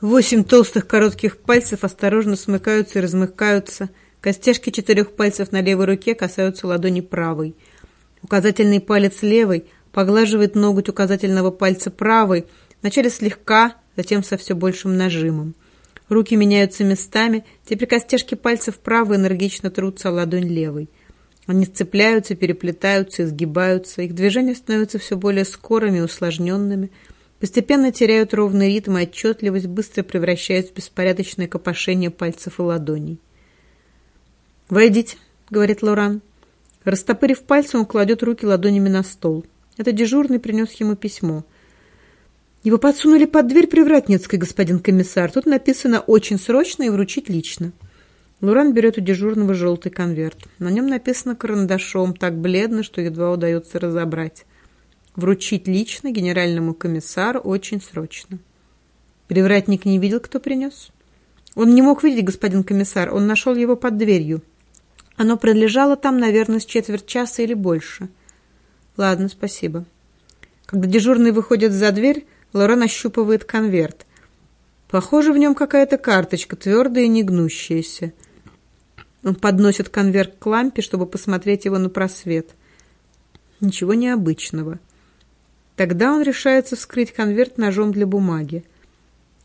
Восемь толстых коротких пальцев осторожно смыкаются и размыкаются. Костяшки четырех пальцев на левой руке касаются ладони правой. Указательный палец левой поглаживает ноготь указательного пальца правой, вначале слегка, затем со все большим нажимом. Руки меняются местами, теперь костяшки пальцев правой энергично трутся о ладонь левой. Они сцепляются, переплетаются, изгибаются, их движения становятся все более скорыми и усложненными – Постепенно теряют ровный ритм и отчетливость, быстро превращаясь в беспорядочное копошение пальцев и ладоней. «Войдите», — говорит Лоран. Растопырив пальцы, он кладет руки ладонями на стол. Это дежурный принес ему письмо. Его подсунули под дверь Привратницкой, господин комиссар. Тут написано «очень срочно» и «вручить лично». Луран берет у дежурного желтый конверт. На нем написано карандашом, так бледно, что едва удается разобрать вручить лично генеральному комиссару очень срочно. Привратник не видел, кто принес? Он не мог видеть, господин комиссар, он нашел его под дверью. Оно пролежало там, наверное, с четверть часа или больше. Ладно, спасибо. Когда дежурный выходит за дверь, Лорен ощупывает конверт. Похоже, в нем какая-то карточка, твердая и негнущаяся. Он подносит конверт к лампе, чтобы посмотреть его на просвет. Ничего необычного. Тогда он решается вскрыть конверт ножом для бумаги.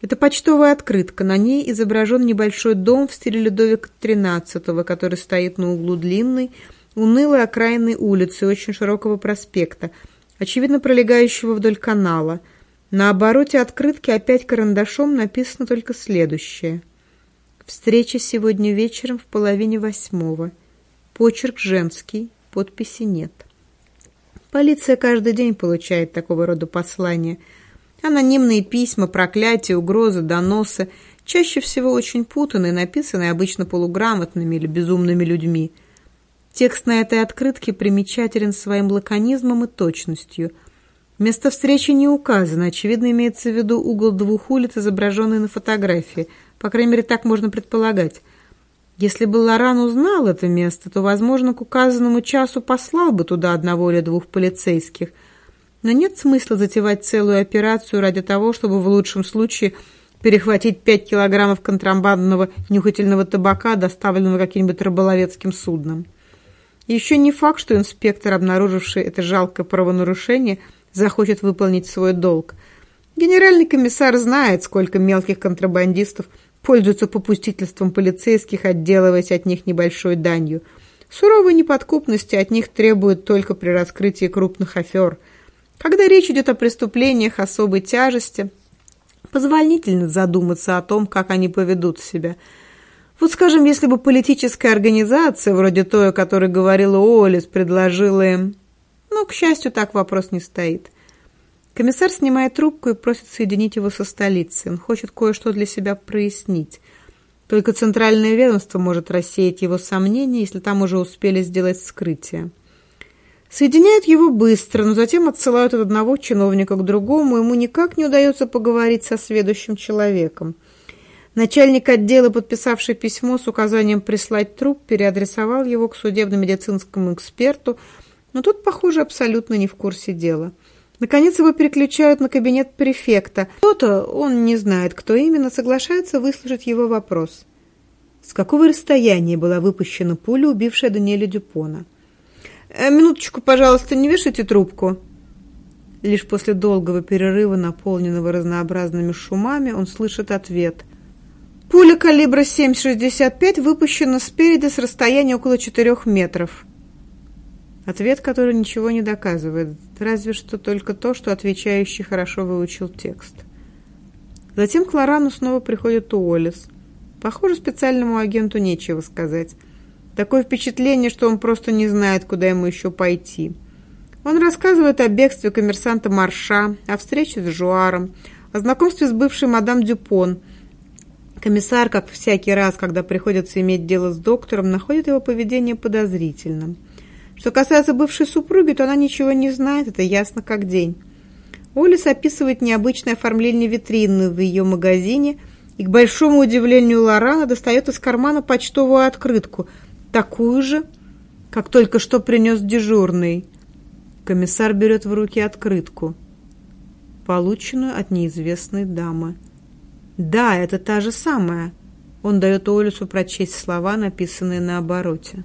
Это почтовая открытка. На ней изображен небольшой дом в стиле Людовика XIII, который стоит на углу длинной, унылой окраинной улицы очень широкого проспекта, очевидно пролегающего вдоль канала. На обороте открытки опять карандашом написано только следующее. «Встреча сегодня вечером в половине восьмого. Почерк женский, подписи нет». Полиция каждый день получает такого рода послания. Анонимные письма, проклятия, угрозы, доносы, чаще всего очень путанные, написанные обычно полуграмотными или безумными людьми. Текст на этой открытке примечателен своим лаконизмом и точностью. Место встречи не указано, очевидно, имеется в виду угол двух улиц, изображенный на фотографии. По крайней мере, так можно предполагать. Если бы Лоран узнал это место, то, возможно, к указанному часу послал бы туда одного или двух полицейских. Но нет смысла затевать целую операцию ради того, чтобы в лучшем случае перехватить пять килограммов контрабандного нюхательного табака, доставленного каким-нибудь рыболовецким судном. еще не факт, что инспектор, обнаруживший это жалкое правонарушение, захочет выполнить свой долг. Генеральный комиссар знает, сколько мелких контрабандистов – пользуются попустительством полицейских, отделываясь от них небольшой данью. Суровой неподкупности от них требуют только при раскрытии крупных афер. Когда речь идет о преступлениях особой тяжести, позволительно задуматься о том, как они поведут себя. Вот, скажем, если бы политическая организация, вроде той, о которой говорила Олис, предложила им... Ну, к счастью, так вопрос не стоит. Комиссар снимает трубку и просит соединить его со столицей. Он хочет кое-что для себя прояснить. Только центральное ведомство может рассеять его сомнения, если там уже успели сделать скрытие. Соединяют его быстро, но затем отсылают от одного чиновника к другому. Ему никак не удается поговорить со следующим человеком. Начальник отдела, подписавший письмо с указанием прислать труп, переадресовал его к судебно-медицинскому эксперту, но тот, похоже, абсолютно не в курсе дела. Наконец его переключают на кабинет префекта. Кто-то, он не знает, кто именно, соглашается выслушать его вопрос. С какого расстояния была выпущена пуля, убившая Даниэля Дюпона? «Э, «Минуточку, пожалуйста, не вешайте трубку». Лишь после долгого перерыва, наполненного разнообразными шумами, он слышит ответ. «Пуля калибра 7,65 выпущена спереди с расстояния около 4 метров». Ответ, который ничего не доказывает, разве что только то, что отвечающий хорошо выучил текст. Затем к Лорану снова приходит Уоллес. Похоже, специальному агенту нечего сказать. Такое впечатление, что он просто не знает, куда ему еще пойти. Он рассказывает о бегстве коммерсанта Марша, о встрече с Жуаром, о знакомстве с бывшей мадам Дюпон. Комиссар, как всякий раз, когда приходится иметь дело с доктором, находит его поведение подозрительным – что касается бывшей супруги, то она ничего не знает, это ясно как день. Олис описывает необычное оформление витрины в ее магазине и, к большому удивлению Лорана, достает из кармана почтовую открытку, такую же, как только что принес дежурный. Комиссар берет в руки открытку, полученную от неизвестной дамы. Да, это та же самая. Он дает Олюсу прочесть слова, написанные на обороте.